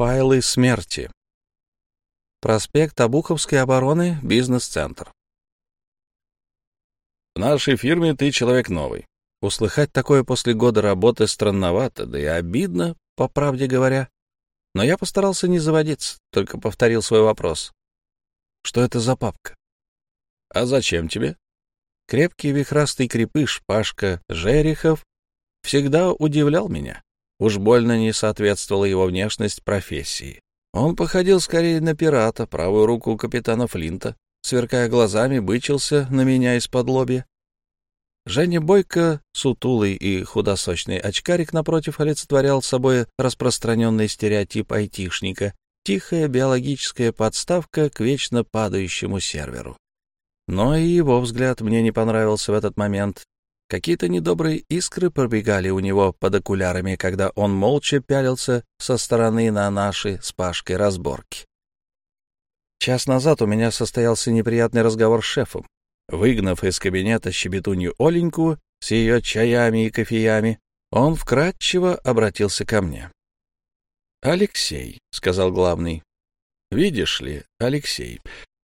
Файлы смерти. Проспект Обуховской обороны, бизнес-центр. В нашей фирме ты человек новый. Услыхать такое после года работы странновато, да и обидно, по правде говоря. Но я постарался не заводиться, только повторил свой вопрос. Что это за папка? А зачем тебе? Крепкий вихрастый крепыш Пашка Жерихов всегда удивлял меня. Уж больно не соответствовала его внешность профессии. Он походил скорее на пирата, правую руку капитана Флинта, сверкая глазами, бычился на меня из-под лобья. Женя Бойко, сутулый и худосочный очкарик, напротив, олицетворял собой распространенный стереотип айтишника, тихая биологическая подставка к вечно падающему серверу. Но и его взгляд мне не понравился в этот момент. Какие-то недобрые искры пробегали у него под окулярами, когда он молча пялился со стороны на наши с Пашкой разборки. Час назад у меня состоялся неприятный разговор с шефом. Выгнав из кабинета щебетунью Оленьку с ее чаями и кофеями, он вкратчиво обратился ко мне. «Алексей», — сказал главный, — «видишь ли, Алексей,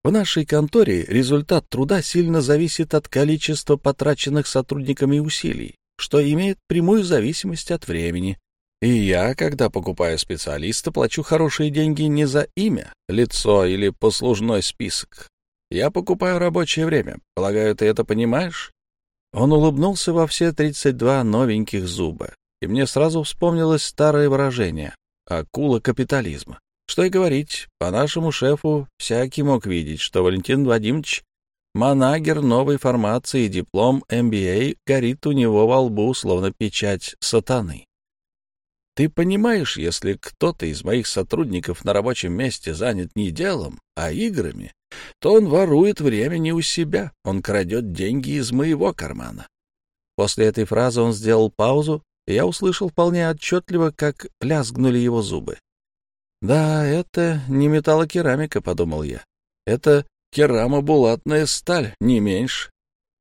в нашей конторе результат труда сильно зависит от количества потраченных сотрудниками усилий, что имеет прямую зависимость от времени. И я, когда покупаю специалиста, плачу хорошие деньги не за имя, лицо или послужной список. Я покупаю рабочее время. Полагаю, ты это понимаешь? Он улыбнулся во все тридцать два новеньких зуба, и мне сразу вспомнилось старое выражение — акула капитализма. Что и говорить, по нашему шефу всякий мог видеть, что Валентин Владимирович манагер новой формации, диплом MBA горит у него во лбу, словно печать сатаны. Ты понимаешь, если кто-то из моих сотрудников на рабочем месте занят не делом, а играми, то он ворует время не у себя, он крадет деньги из моего кармана. После этой фразы он сделал паузу, и я услышал вполне отчетливо, как лязгнули его зубы. Да, это не металлокерамика, подумал я. Это керамобулатная сталь, не меньше.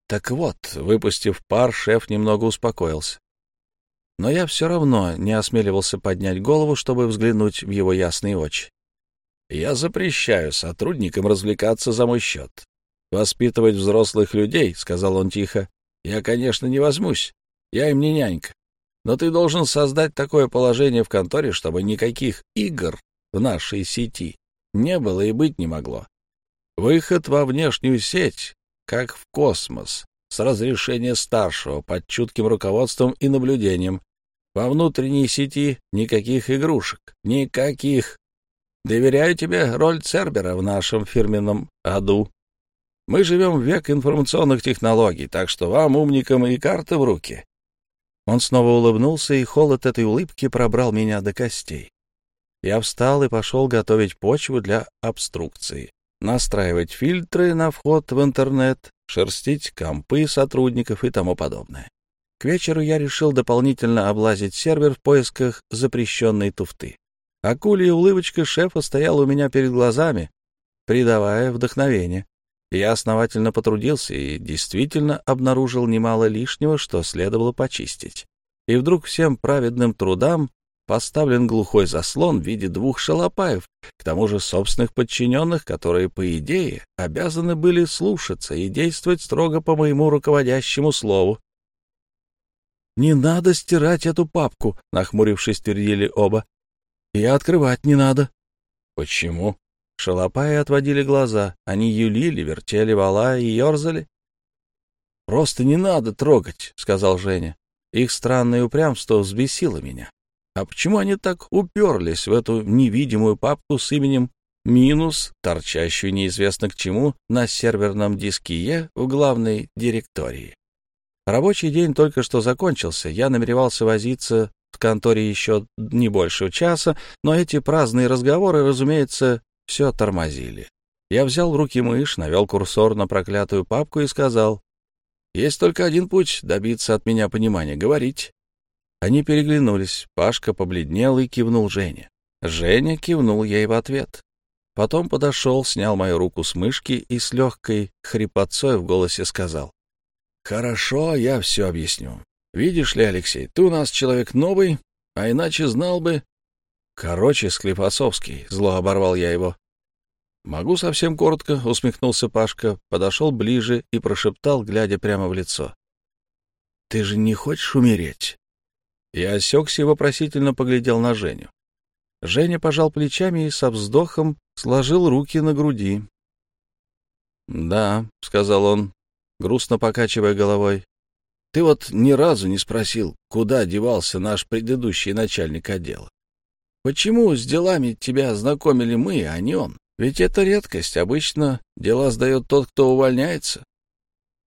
Так вот, выпустив пар, шеф немного успокоился. Но я все равно не осмеливался поднять голову, чтобы взглянуть в его ясные очи. Я запрещаю сотрудникам развлекаться за мой счет. Воспитывать взрослых людей, — сказал он тихо, — я, конечно, не возьмусь. Я им не нянька. Но ты должен создать такое положение в конторе, чтобы никаких игр в нашей сети не было и быть не могло. Выход во внешнюю сеть, как в космос, с разрешения старшего, под чутким руководством и наблюдением. Во внутренней сети никаких игрушек, никаких. Доверяю тебе роль Цербера в нашем фирменном аду. Мы живем в век информационных технологий, так что вам, умникам, и карты в руки. Он снова улыбнулся, и холод этой улыбки пробрал меня до костей. Я встал и пошел готовить почву для обструкции, настраивать фильтры на вход в интернет, шерстить компы сотрудников и тому подобное. К вечеру я решил дополнительно облазить сервер в поисках запрещенной туфты. Акулья улыбочка шефа стояла у меня перед глазами, придавая вдохновение. Я основательно потрудился и действительно обнаружил немало лишнего, что следовало почистить. И вдруг всем праведным трудам поставлен глухой заслон в виде двух шалопаев, к тому же собственных подчиненных, которые, по идее, обязаны были слушаться и действовать строго по моему руководящему слову. «Не надо стирать эту папку», — нахмурившись, твердили оба. «И открывать не надо». «Почему?» Шалопаи отводили глаза. Они юлили, вертели вала и ерзали. — Просто не надо трогать, — сказал Женя. Их странное упрямство взбесило меня. А почему они так уперлись в эту невидимую папку с именем минус, торчащую неизвестно к чему, на серверном диске Е в главной директории? Рабочий день только что закончился. Я намеревался возиться в конторе еще не больше часа, но эти праздные разговоры, разумеется, все тормозили. Я взял в руки мышь, навел курсор на проклятую папку и сказал, «Есть только один путь добиться от меня понимания — говорить». Они переглянулись. Пашка побледнел и кивнул Жене. Женя кивнул ей в ответ. Потом подошел, снял мою руку с мышки и с легкой хрипотцой в голосе сказал, «Хорошо, я все объясню. Видишь ли, Алексей, ты у нас человек новый, а иначе знал бы, Короче, Склифосовский, зло оборвал я его. Могу совсем коротко, усмехнулся Пашка, подошел ближе и прошептал, глядя прямо в лицо. Ты же не хочешь умереть? Я осекся и вопросительно поглядел на Женю. Женя пожал плечами и со вздохом сложил руки на груди. «Да», — сказал он, грустно покачивая головой, — «ты вот ни разу не спросил, куда девался наш предыдущий начальник отдела. Почему с делами тебя знакомили мы, а не он? Ведь это редкость. Обычно дела сдает тот, кто увольняется.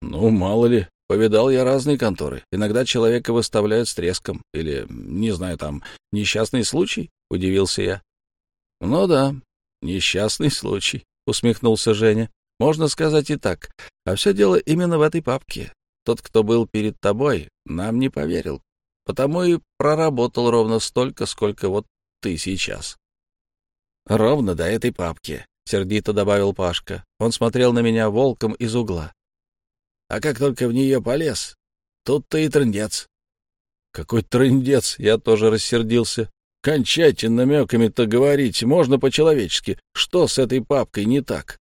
Ну, мало ли. Повидал я разные конторы. Иногда человека выставляют с треском. Или, не знаю, там, несчастный случай, — удивился я. Ну да, несчастный случай, — усмехнулся Женя. Можно сказать и так. А все дело именно в этой папке. Тот, кто был перед тобой, нам не поверил. Потому и проработал ровно столько, сколько вот ты сейчас. Ровно до этой папки, — сердито добавил Пашка. Он смотрел на меня волком из угла. А как только в нее полез, тут-то и трындец. Какой трындец, я тоже рассердился. Кончайте намеками-то говорить, можно по-человечески. Что с этой папкой не так?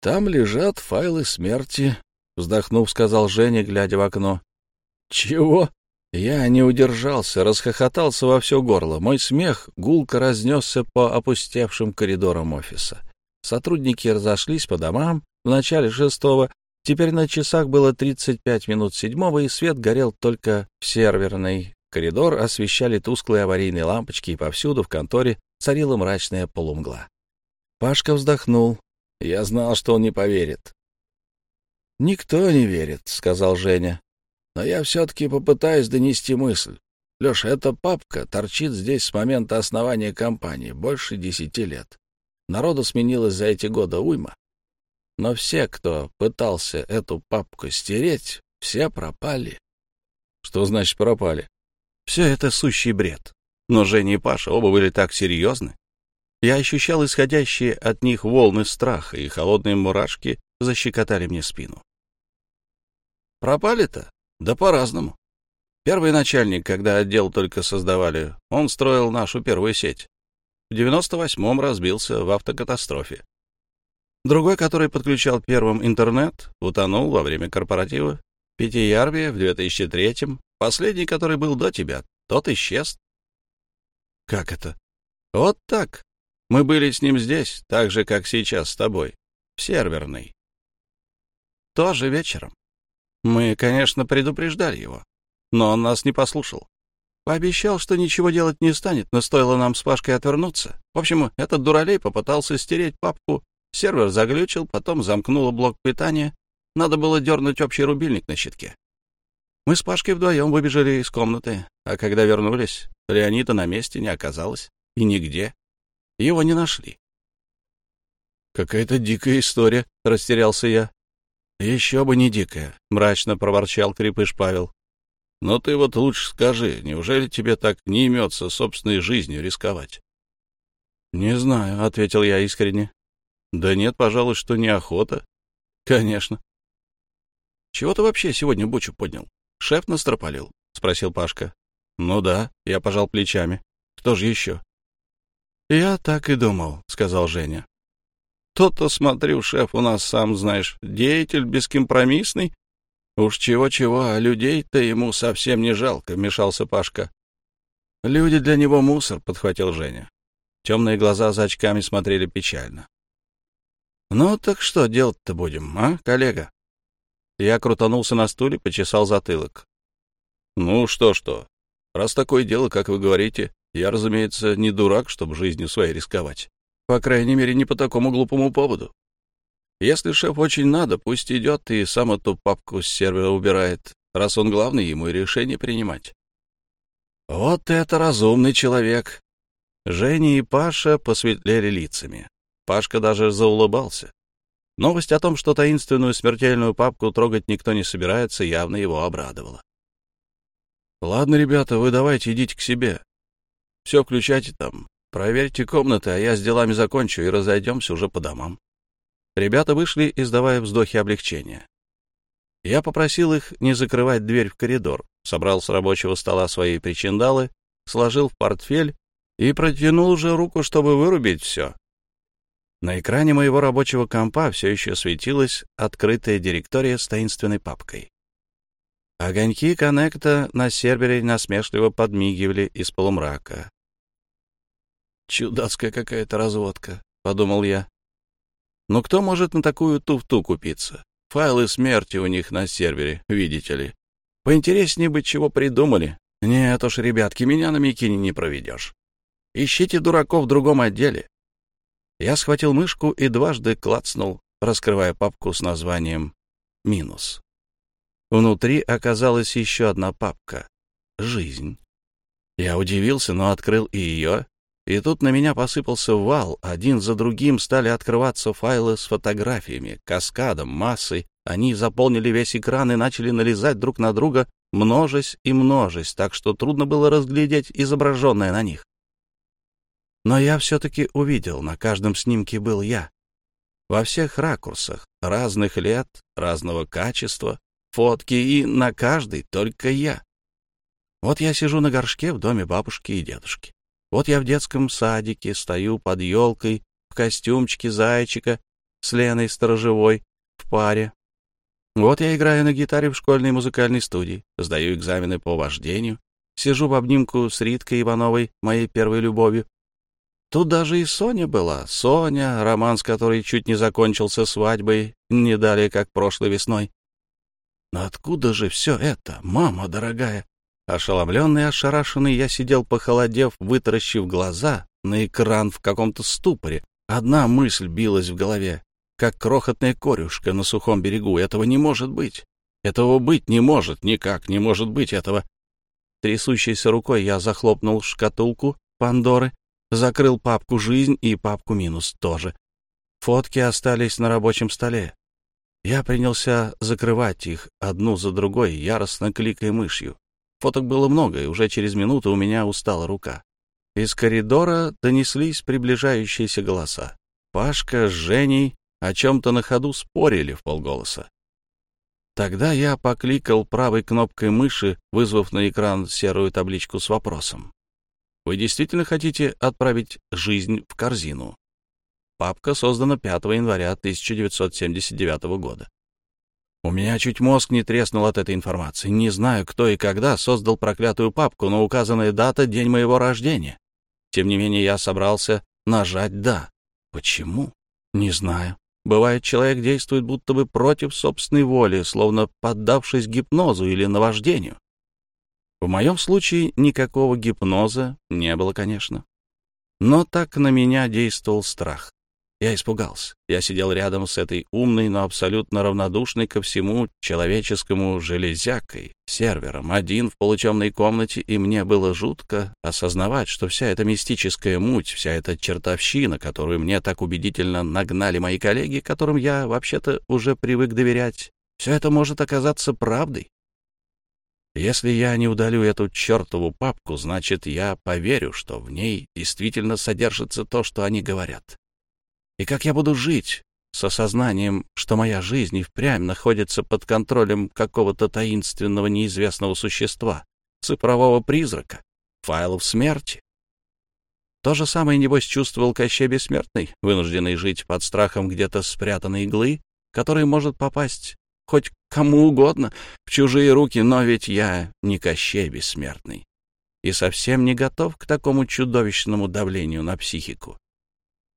Там лежат файлы смерти, — вздохнув, сказал Женя, глядя в окно. — Чего? Я не удержался, расхохотался во все горло. Мой смех гулко разнесся по опустевшим коридорам офиса. Сотрудники разошлись по домам в начале шестого. Теперь на часах было 35 минут седьмого, и свет горел только в серверной. Коридор освещали тусклые аварийные лампочки, и повсюду в конторе царила мрачная полумгла. Пашка вздохнул. Я знал, что он не поверит. «Никто не верит», — сказал Женя. Но я все-таки попытаюсь донести мысль. Леша, эта папка торчит здесь с момента основания компании, больше десяти лет. Народу сменилось за эти годы уйма. Но все, кто пытался эту папку стереть, все пропали. Что значит пропали? Все это сущий бред. Но Женя и Паша оба были так серьезны. Я ощущал исходящие от них волны страха, и холодные мурашки защекотали мне спину. Пропали-то? Да по-разному. Первый начальник, когда отдел только создавали, он строил нашу первую сеть. В 98-м разбился в автокатастрофе. Другой, который подключал первым интернет, утонул во время корпоратива. Пятиярве в 2003-м. Последний, который был до тебя, тот исчез. Как это? Вот так. Мы были с ним здесь, так же, как сейчас с тобой, в серверной. Тоже вечером. Мы, конечно, предупреждали его, но он нас не послушал. Пообещал, что ничего делать не станет, но стоило нам с Пашкой отвернуться. В общем, этот дуралей попытался стереть папку, сервер заглючил, потом замкнуло блок питания, надо было дернуть общий рубильник на щитке. Мы с Пашкой вдвоем выбежали из комнаты, а когда вернулись, Леонида на месте не оказалось. И нигде. Его не нашли. «Какая-то дикая история», — растерялся я. «Еще бы не дикая», — мрачно проворчал крепыш Павел. «Но ты вот лучше скажи, неужели тебе так не имется собственной жизнью рисковать?» «Не знаю», — ответил я искренне. «Да нет, пожалуй, что неохота». «Конечно». «Чего ты вообще сегодня бучу поднял? Шеф настропалил?» — спросил Пашка. «Ну да», — я пожал плечами. «Кто же еще?» «Я так и думал», — сказал Женя. То-то, смотрю, шеф у нас, сам знаешь, деятель бескомпромиссный. Уж чего-чего, а людей-то ему совсем не жалко, — мешался Пашка. Люди для него мусор, — подхватил Женя. Темные глаза за очками смотрели печально. Ну так что делать-то будем, а, коллега? Я крутанулся на стуле, почесал затылок. Ну что-что, раз такое дело, как вы говорите, я, разумеется, не дурак, чтобы жизнью своей рисковать. По крайней мере, не по такому глупому поводу. Если шеф очень надо, пусть идет и сам эту папку с сервера убирает, раз он главный, ему и решение принимать. Вот это разумный человек. Женя и Паша посветлели лицами. Пашка даже заулыбался. Новость о том, что таинственную смертельную папку трогать никто не собирается, явно его обрадовала. «Ладно, ребята, вы давайте идите к себе. Все включайте там, Проверьте комнаты, а я с делами закончу и разойдемся уже по домам. Ребята вышли, издавая вздохи облегчения. Я попросил их не закрывать дверь в коридор, собрал с рабочего стола свои причиндалы, сложил в портфель и протянул уже руку, чтобы вырубить все. На экране моего рабочего компа все еще светилась открытая директория с таинственной папкой. Огоньки коннекта на сервере насмешливо подмигивали из полумрака. «Чудацкая какая-то разводка», — подумал я. «Но кто может на такую туфту купиться? Файлы смерти у них на сервере, видите ли. Поинтереснее бы, чего придумали. Нет уж, ребятки, меня на Микине не проведешь. Ищите дураков в другом отделе». Я схватил мышку и дважды клацнул, раскрывая папку с названием «Минус». Внутри оказалась еще одна папка — «Жизнь». Я удивился, но открыл и ее, и тут на меня посыпался вал, один за другим стали открываться файлы с фотографиями, каскадом, массой. Они заполнили весь экран и начали налезать друг на друга, множась и множась, так что трудно было разглядеть изображенное на них. Но я все-таки увидел, на каждом снимке был я. Во всех ракурсах, разных лет, разного качества, фотки, и на каждой только я. Вот я сижу на горшке в доме бабушки и дедушки. Вот я в детском садике стою под елкой в костюмчике зайчика с Леной Сторожевой в паре. Вот я играю на гитаре в школьной музыкальной студии, сдаю экзамены по вождению, сижу в обнимку с Риткой Ивановой, моей первой любовью. Тут даже и Соня была. Соня, роман с которой чуть не закончился свадьбой, не далее, как прошлой весной. Но откуда же все это, мама дорогая? Ошеломленный ошарашенный, я сидел, похолодев, вытаращив глаза на экран в каком-то ступоре. Одна мысль билась в голове, как крохотная корюшка на сухом берегу. Этого не может быть. Этого быть не может, никак не может быть этого. Трясущейся рукой я захлопнул шкатулку Пандоры, закрыл папку «Жизнь» и папку «Минус» тоже. Фотки остались на рабочем столе. Я принялся закрывать их одну за другой, яростно кликая мышью. Фоток было много, и уже через минуту у меня устала рука. Из коридора донеслись приближающиеся голоса. Пашка с Женей о чем-то на ходу спорили в полголоса. Тогда я покликал правой кнопкой мыши, вызвав на экран серую табличку с вопросом. «Вы действительно хотите отправить жизнь в корзину?» Папка создана 5 января 1979 года. У меня чуть мозг не треснул от этой информации. Не знаю, кто и когда создал проклятую папку, но указанная дата — день моего рождения. Тем не менее, я собрался нажать «да». Почему? Не знаю. Бывает, человек действует будто бы против собственной воли, словно поддавшись гипнозу или наваждению. В моем случае никакого гипноза не было, конечно. Но так на меня действовал страх. Я испугался. Я сидел рядом с этой умной, но абсолютно равнодушной ко всему человеческому железякой, сервером, один в полутемной комнате, и мне было жутко осознавать, что вся эта мистическая муть, вся эта чертовщина, которую мне так убедительно нагнали мои коллеги, которым я вообще-то уже привык доверять, все это может оказаться правдой. Если я не удалю эту чертову папку, значит, я поверю, что в ней действительно содержится то, что они говорят. И как я буду жить с осознанием, что моя жизнь и впрямь находится под контролем какого-то таинственного неизвестного существа, цифрового призрака, файлов смерти? То же самое, небось, чувствовал Кощей Бессмертный, вынужденный жить под страхом где-то спрятанной иглы, которая может попасть хоть кому угодно в чужие руки, но ведь я не Кощей Бессмертный и совсем не готов к такому чудовищному давлению на психику.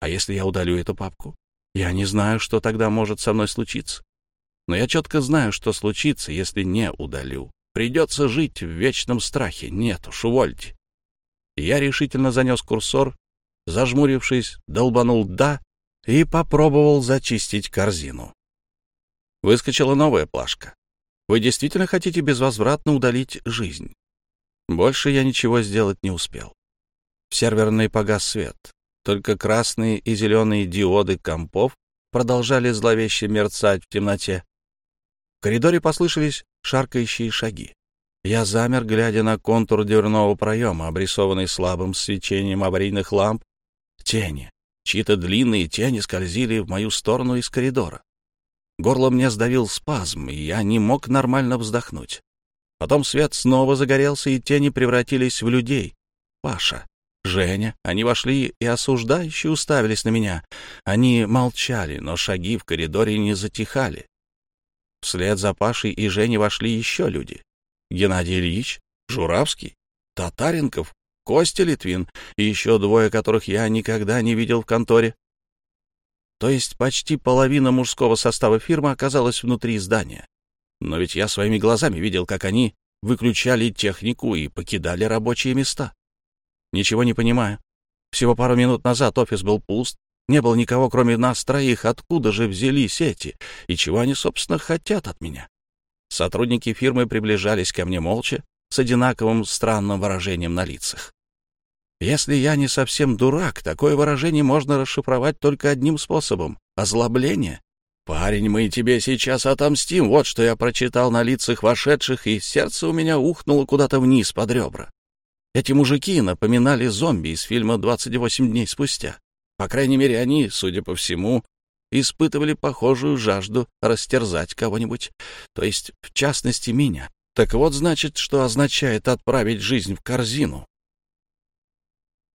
А если я удалю эту папку? Я не знаю, что тогда может со мной случиться. Но я четко знаю, что случится, если не удалю. Придется жить в вечном страхе. Нет уж, увольте. Я решительно занес курсор, зажмурившись, долбанул «да» и попробовал зачистить корзину. Выскочила новая плашка. Вы действительно хотите безвозвратно удалить жизнь? Больше я ничего сделать не успел. В серверной погас свет. Только красные и зеленые диоды компов продолжали зловеще мерцать в темноте. В коридоре послышались шаркающие шаги. Я замер, глядя на контур дверного проема, обрисованный слабым свечением аварийных ламп. Тени. Чьи-то длинные тени скользили в мою сторону из коридора. Горло мне сдавил спазм, и я не мог нормально вздохнуть. Потом свет снова загорелся, и тени превратились в людей. Паша. Женя. Они вошли и осуждающе уставились на меня. Они молчали, но шаги в коридоре не затихали. Вслед за Пашей и Женей вошли еще люди. Геннадий Ильич, Журавский, Татаренков, Костя Литвин и еще двое, которых я никогда не видел в конторе. То есть почти половина мужского состава фирмы оказалась внутри здания. Но ведь я своими глазами видел, как они выключали технику и покидали рабочие места. Ничего не понимаю. Всего пару минут назад офис был пуст, не было никого, кроме нас троих. Откуда же взялись эти? И чего они, собственно, хотят от меня? Сотрудники фирмы приближались ко мне молча, с одинаковым странным выражением на лицах. Если я не совсем дурак, такое выражение можно расшифровать только одним способом — озлобление. «Парень, мы тебе сейчас отомстим», вот что я прочитал на лицах вошедших, и сердце у меня ухнуло куда-то вниз под ребра. Эти мужики напоминали зомби из фильма «28 дней спустя». По крайней мере, они, судя по всему, испытывали похожую жажду растерзать кого-нибудь, то есть, в частности, меня. Так вот, значит, что означает отправить жизнь в корзину.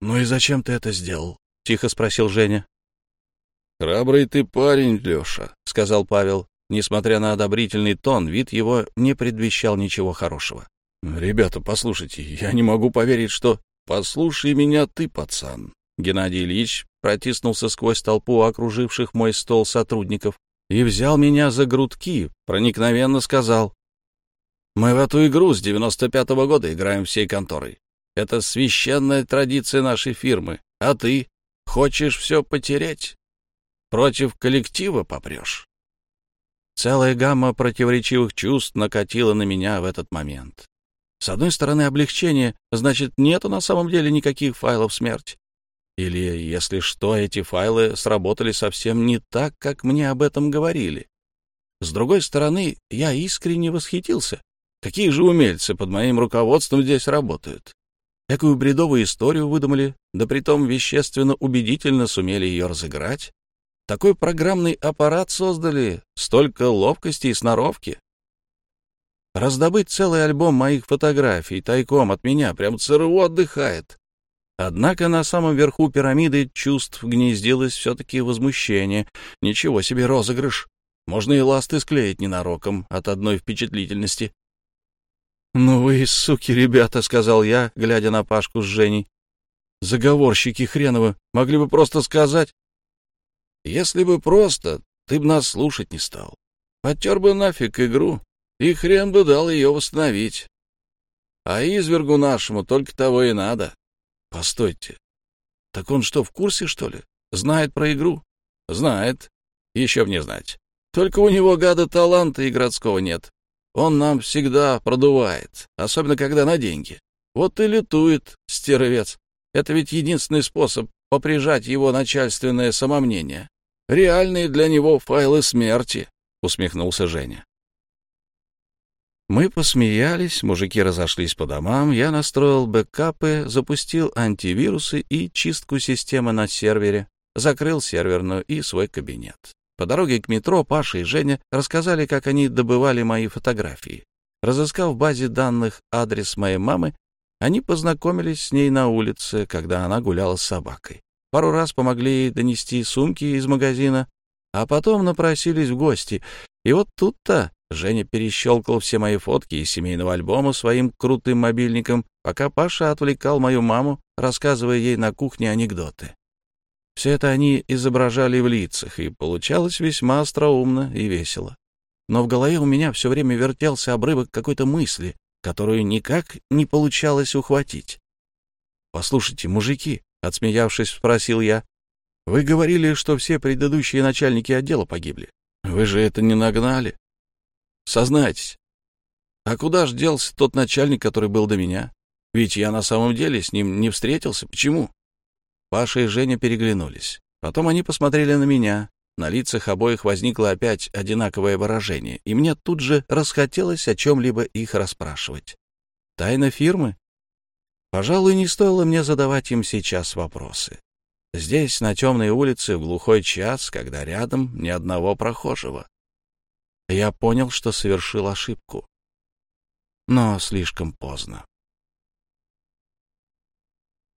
«Ну и зачем ты это сделал?» — тихо спросил Женя. «Храбрый ты парень, Леша», — сказал Павел. Несмотря на одобрительный тон, вид его не предвещал ничего хорошего. «Ребята, послушайте, я не могу поверить, что...» «Послушай меня ты, пацан». Геннадий Ильич протиснулся сквозь толпу окруживших мой стол сотрудников и взял меня за грудки, проникновенно сказал. «Мы в эту игру с 95-го года играем всей конторой. Это священная традиция нашей фирмы. А ты хочешь все потерять? Против коллектива попрешь?» Целая гамма противоречивых чувств накатила на меня в этот момент. С одной стороны, облегчение, значит, нету на самом деле никаких файлов смерти. Или, если что, эти файлы сработали совсем не так, как мне об этом говорили. С другой стороны, я искренне восхитился. Какие же умельцы под моим руководством здесь работают? Какую бредовую историю выдумали, да притом вещественно убедительно сумели ее разыграть. Такой программный аппарат создали, столько ловкости и сноровки. Раздобыть целый альбом моих фотографий тайком от меня, прям ЦРУ отдыхает. Однако на самом верху пирамиды чувств гнездилось все-таки возмущение. Ничего себе розыгрыш. Можно и ласты склеить ненароком от одной впечатлительности. — Ну вы, суки, ребята, — сказал я, глядя на Пашку с Женей. — Заговорщики хреновы, могли бы просто сказать. — Если бы просто, ты бы нас слушать не стал. Потер бы нафиг игру, и хрен бы дал ее восстановить. А извергу нашему только того и надо. Постойте. Так он что, в курсе, что ли? Знает про игру? Знает. Еще мне знать. Только у него, гада, таланта и городского нет. Он нам всегда продувает, особенно когда на деньги. Вот и летует, стервец. Это ведь единственный способ поприжать его начальственное самомнение. Реальные для него файлы смерти, — усмехнулся Женя. Мы посмеялись, мужики разошлись по домам, я настроил бэкапы, запустил антивирусы и чистку системы на сервере, закрыл серверную и свой кабинет. По дороге к метро Паша и Женя рассказали, как они добывали мои фотографии. Разыскав в базе данных адрес моей мамы, они познакомились с ней на улице, когда она гуляла с собакой. Пару раз помогли ей донести сумки из магазина, а потом напросились в гости. И вот тут-то Женя перещелкал все мои фотки из семейного альбома своим крутым мобильником, пока Паша отвлекал мою маму, рассказывая ей на кухне анекдоты. Все это они изображали в лицах, и получалось весьма остроумно и весело. Но в голове у меня все время вертелся обрывок какой-то мысли, которую никак не получалось ухватить. «Послушайте, мужики», — отсмеявшись, спросил я, — «вы говорили, что все предыдущие начальники отдела погибли. Вы же это не нагнали?» Сознайтесь. А куда ж делся тот начальник, который был до меня? Ведь я на самом деле с ним не встретился. Почему? Паша и Женя переглянулись. Потом они посмотрели на меня. На лицах обоих возникло опять одинаковое выражение, и мне тут же расхотелось о чем-либо их расспрашивать. Тайна фирмы? Пожалуй, не стоило мне задавать им сейчас вопросы. Здесь, на темной улице, в глухой час, когда рядом ни одного прохожего. Я понял, что совершил ошибку. Но слишком поздно.